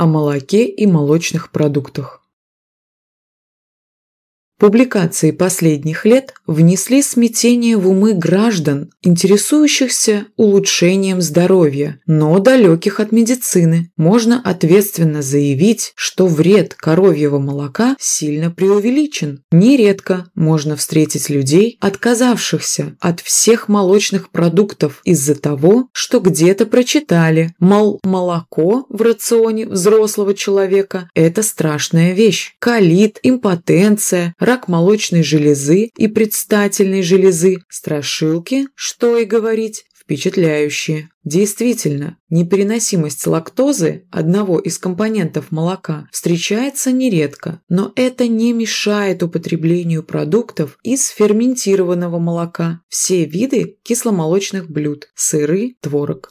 о молоке и молочных продуктах. Публикации последних лет внесли смятение в умы граждан, интересующихся улучшением здоровья, но далеких от медицины. Можно ответственно заявить, что вред коровьего молока сильно преувеличен. Нередко можно встретить людей, отказавшихся от всех молочных продуктов из-за того, что где-то прочитали, мол, молоко в рационе взрослого человека – это страшная вещь. Колит, импотенция, рак молочной железы и предстательной железы, страшилки, что и говорить, впечатляющие. Действительно, непереносимость лактозы, одного из компонентов молока, встречается нередко, но это не мешает употреблению продуктов из ферментированного молока, все виды кисломолочных блюд, сыры, творог.